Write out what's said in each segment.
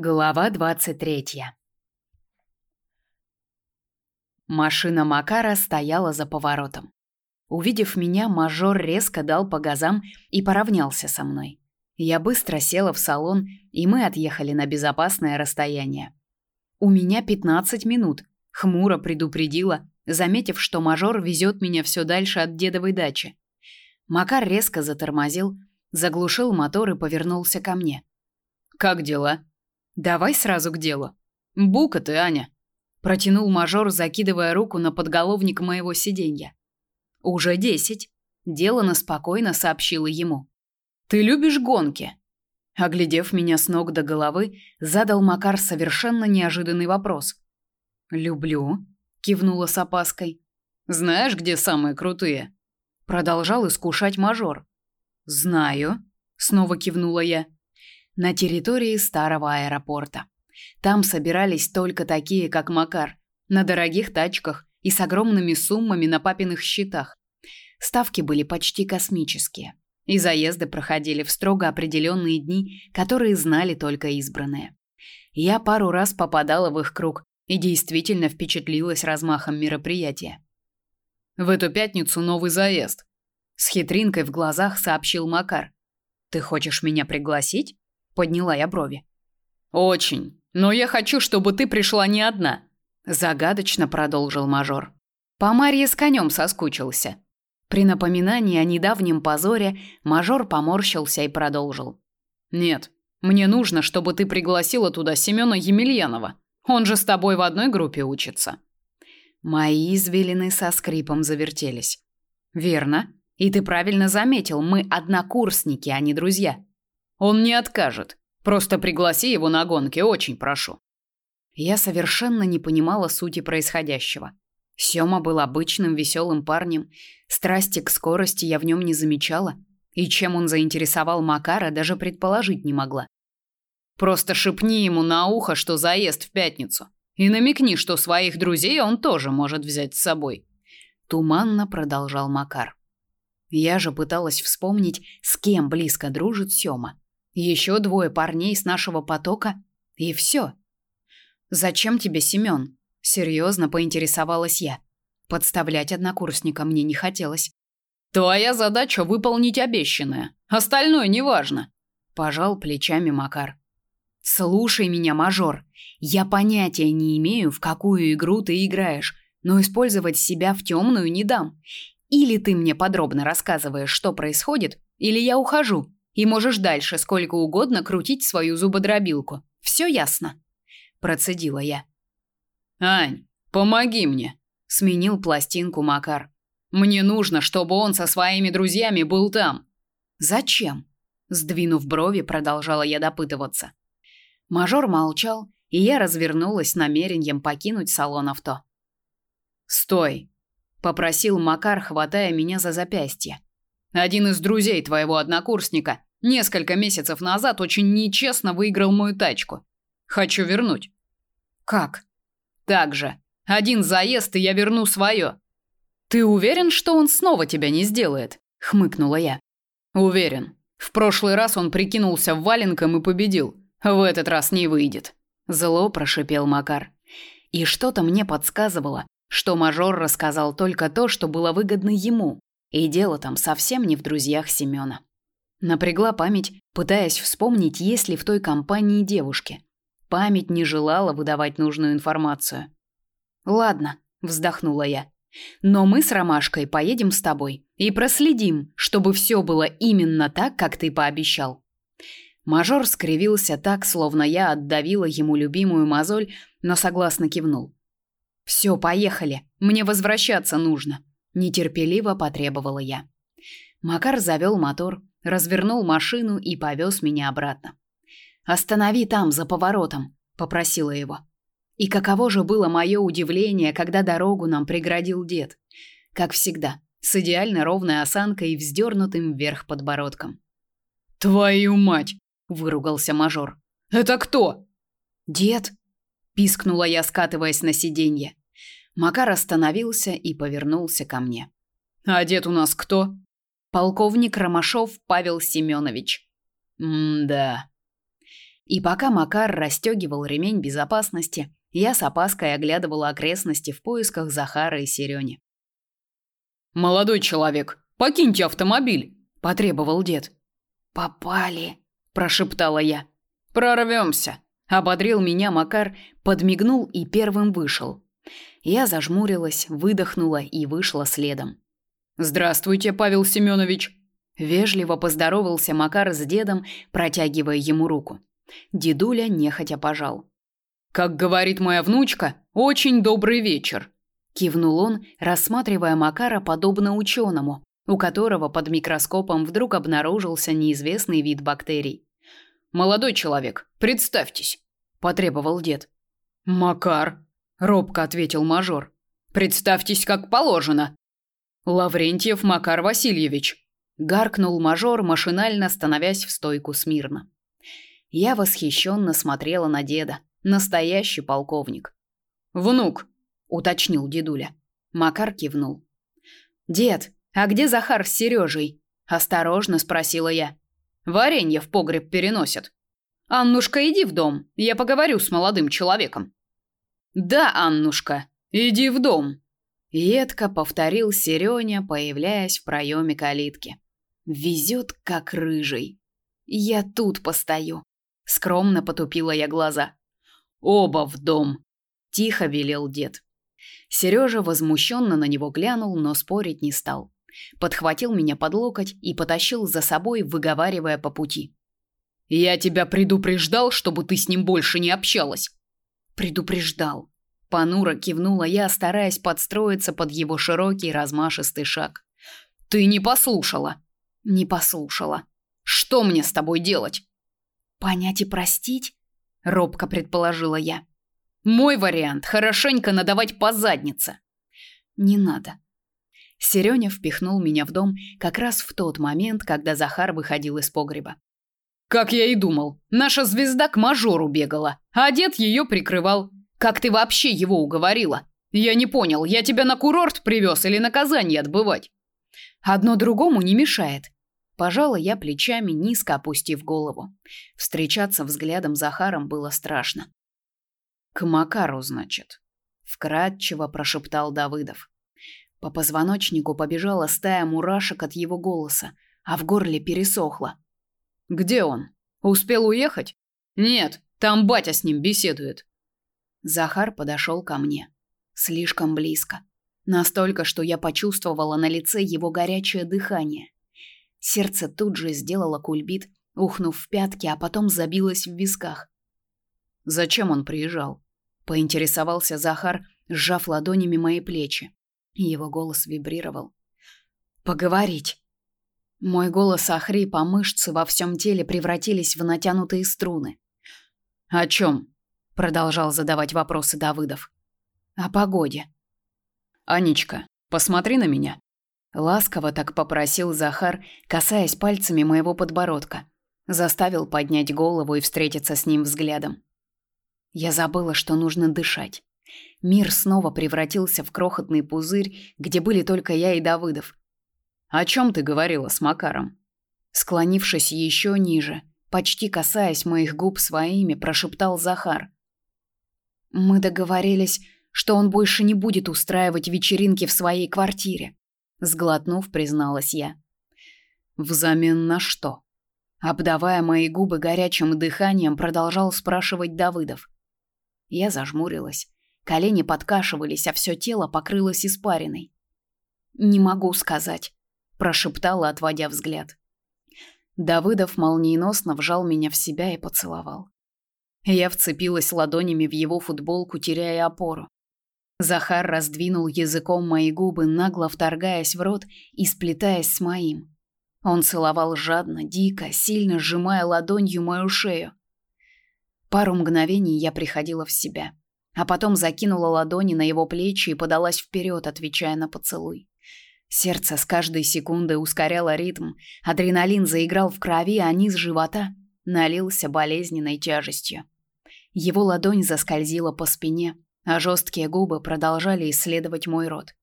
Глава 23. Машина Макара стояла за поворотом. Увидев меня, мажор резко дал по газам и поравнялся со мной. Я быстро села в салон, и мы отъехали на безопасное расстояние. У меня 15 минут, хмуро предупредила, заметив, что мажор везет меня все дальше от дедовой дачи. Макар резко затормозил, заглушил мотор и повернулся ко мне. Как дела? Давай сразу к делу. Бука ты, Аня, протянул мажор, закидывая руку на подголовник моего сиденья. Уже десять. Делано спокойно сообщила ему. Ты любишь гонки? Оглядев меня с ног до головы, задал Макар совершенно неожиданный вопрос. Люблю, кивнула с опаской. Знаешь, где самые крутые? продолжал искушать мажор. Знаю, снова кивнула я на территории старого аэропорта. Там собирались только такие, как Макар, на дорогих тачках и с огромными суммами на папиных счетах. Ставки были почти космические, и заезды проходили в строго определенные дни, которые знали только избранные. Я пару раз попадала в их круг и действительно впечатлилась размахом мероприятия. В эту пятницу новый заезд, с хитринкой в глазах сообщил Макар. Ты хочешь меня пригласить? Подняла я брови. Очень. Но я хочу, чтобы ты пришла не одна, загадочно продолжил мажор. По Марье с конем соскучился. При напоминании о недавнем позоре мажор поморщился и продолжил. Нет, мне нужно, чтобы ты пригласила туда Семёна Емельянова. Он же с тобой в одной группе учится. Мои извилины со скрипом завертелись. Верно. И ты правильно заметил, мы однокурсники, а не друзья. Он не откажет. Просто пригласи его на гонки, очень прошу. Я совершенно не понимала сути происходящего. Сёма был обычным веселым парнем, страсти к скорости я в нем не замечала, и чем он заинтересовал Макара, даже предположить не могла. Просто шепни ему на ухо, что заезд в пятницу, и намекни, что своих друзей он тоже может взять с собой. Туманно продолжал Макар. Я же пыталась вспомнить, с кем близко дружит Сёма. Еще двое парней с нашего потока, и все. Зачем тебе Семен? Серьезно поинтересовалась я. Подставлять однокурсника мне не хотелось. Твоя задача выполнить обещанное. Остальное неважно, пожал плечами Макар. Слушай меня, мажор. Я понятия не имею, в какую игру ты играешь, но использовать себя в темную не дам. Или ты мне подробно рассказываешь, что происходит, или я ухожу и можешь дальше сколько угодно крутить свою зубодробилку. Все ясно, процедила я. Ань, помоги мне, сменил пластинку Макар. Мне нужно, чтобы он со своими друзьями был там. Зачем? Сдвинув брови, продолжала я допытываться. Мажор молчал, и я развернулась намерением покинуть салон авто. "Стой", попросил Макар, хватая меня за запястье. "Один из друзей твоего однокурсника Несколько месяцев назад очень нечестно выиграл мою тачку. Хочу вернуть. Как? Так же. Один заезд, и я верну свое. Ты уверен, что он снова тебя не сделает? хмыкнула я. Уверен. В прошлый раз он прикинулся валенком и победил. В этот раз не выйдет, зло прошипел Макар. И что-то мне подсказывало, что мажор рассказал только то, что было выгодно ему, и дело там совсем не в друзьях Семёна. Напрягла память, пытаясь вспомнить, есть ли в той компании девушки. Память не желала выдавать нужную информацию. «Ладно», — вздохнула я. «Но мы с Ромашкой поедем с тобой и проследим, чтобы все было именно так, как ты пообещал». Мажор скривился так, словно я отдавила ему любимую мозоль, но согласно кивнул. «Все, поехали. Мне возвращаться нужно», — нетерпеливо потребовала я. Макар завел мотор, развернул машину и повез меня обратно. «Останови там, за поворотом», — попросила его. И каково же было мое удивление, когда дорогу нам преградил дед. Как всегда, с идеально ровной осанкой и вздернутым вверх подбородком. «Твою мать!» — выругался мажор. «Это кто?» «Дед!» — пискнула я, скатываясь на сиденье. Макар остановился и повернулся ко мне. «А дед у нас кто?» Полковник Ромашов Павел Семенович. М-да. И пока Макар расстегивал ремень безопасности, я с опаской оглядывала окрестности в поисках Захара и Серёни. «Молодой человек, покиньте автомобиль!» – потребовал дед. «Попали!» – прошептала я. «Прорвемся!» – ободрил меня Макар, подмигнул и первым вышел. Я зажмурилась, выдохнула и вышла следом. «Здравствуйте, Павел Семенович!» Вежливо поздоровался Макар с дедом, протягивая ему руку. Дедуля нехотя пожал. «Как говорит моя внучка, очень добрый вечер!» Кивнул он, рассматривая Макара подобно ученому, у которого под микроскопом вдруг обнаружился неизвестный вид бактерий. «Молодой человек, представьтесь!» – потребовал дед. «Макар!» – робко ответил мажор. «Представьтесь, как положено!» «Лаврентьев Макар Васильевич!» – гаркнул мажор, машинально становясь в стойку смирно. Я восхищенно смотрела на деда. Настоящий полковник. «Внук!» – уточнил дедуля. Макар кивнул. «Дед, а где Захар с Сережей?» – осторожно спросила я. «Варенье в погреб переносят. Аннушка, иди в дом, я поговорю с молодым человеком». «Да, Аннушка, иди в дом», – едко повторил Серёня, появляясь в проеме калитки. «Везет, как рыжий. Я тут постою». Скромно потупила я глаза. Оба в дом, тихо велел дед. Сережа возмущенно на него глянул, но спорить не стал. Подхватил меня под локоть и потащил за собой, выговаривая по пути. Я тебя предупреждал, чтобы ты с ним больше не общалась. Предупреждал. Понуро кивнула я, стараясь подстроиться под его широкий размашистый шаг. Ты не послушала. Не послушала. Что мне с тобой делать? Понять и простить? робко предположила я. Мой вариант хорошенько надавать по заднице. Не надо. Серёня впихнул меня в дом как раз в тот момент, когда Захар выходил из погреба. Как я и думал, наша звезда к мажору бегала, а дед ее прикрывал. Как ты вообще его уговорила? Я не понял, я тебя на курорт привез или наказание отбывать? Одно другому не мешает, Пожала я плечами, низко опустив голову. Встречаться взглядом Захаром было страшно. К Макару, значит, вкратчиво прошептал Давыдов. По позвоночнику побежала стая мурашек от его голоса, а в горле пересохло. Где он? Успел уехать? Нет, там батя с ним беседует. Захар подошел ко мне, слишком близко, настолько, что я почувствовала на лице его горячее дыхание. Сердце тут же сделало кульбит, ухнув в пятки, а потом забилось в висках. Зачем он приезжал? поинтересовался Захар, сжав ладонями мои плечи. Его голос вибрировал. Поговорить. Мой голос охрип, а мышцы во всем теле превратились в натянутые струны. О чем? Продолжал задавать вопросы Давыдов. О погоде. Анечка, посмотри на меня. Ласково так попросил Захар, касаясь пальцами моего подбородка. Заставил поднять голову и встретиться с ним взглядом. Я забыла, что нужно дышать. Мир снова превратился в крохотный пузырь, где были только я и Давыдов. «О чем ты говорила с Макаром?» Склонившись еще ниже, почти касаясь моих губ своими, прошептал Захар. «Мы договорились, что он больше не будет устраивать вечеринки в своей квартире сглотнув, призналась я. Взамен на что? Обдавая мои губы горячим дыханием, продолжал спрашивать Давыдов. Я зажмурилась. Колени подкашивались, а все тело покрылось испариной. Не могу сказать, прошептала, отводя взгляд. Давыдов молниеносно вжал меня в себя и поцеловал. Я вцепилась ладонями в его футболку, теряя опору. Захар раздвинул языком мои губы, нагло вторгаясь в рот и сплетаясь с моим. Он целовал жадно, дико, сильно сжимая ладонью мою шею. Пару мгновений я приходила в себя, а потом закинула ладони на его плечи и подалась вперед, отвечая на поцелуй. Сердце с каждой секундой ускоряло ритм, адреналин заиграл в крови, а низ живота налился болезненной тяжестью. Его ладонь заскользила по спине, а жесткие губы продолжали исследовать мой рот.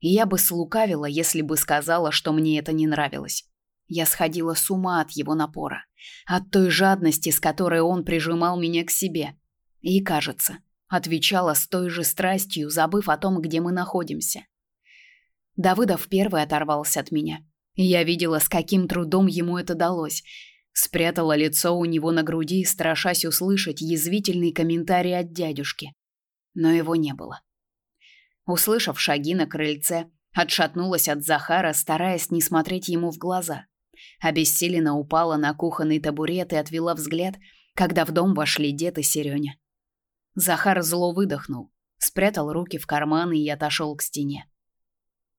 И я бы слукавила, если бы сказала, что мне это не нравилось. Я сходила с ума от его напора, от той жадности, с которой он прижимал меня к себе. И, кажется, отвечала с той же страстью, забыв о том, где мы находимся. Давыдов первый оторвался от меня. Я видела, с каким трудом ему это далось. Спрятала лицо у него на груди, страшась услышать язвительный комментарий от дядюшки. Но его не было. Услышав шаги на крыльце, отшатнулась от Захара, стараясь не смотреть ему в глаза. Обессиленно упала на кухонный табурет и отвела взгляд, когда в дом вошли дед и Серёня. Захар зло выдохнул, спрятал руки в карманы и отошел к стене.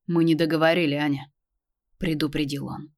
Мы не договорили, Аня, предупредил он.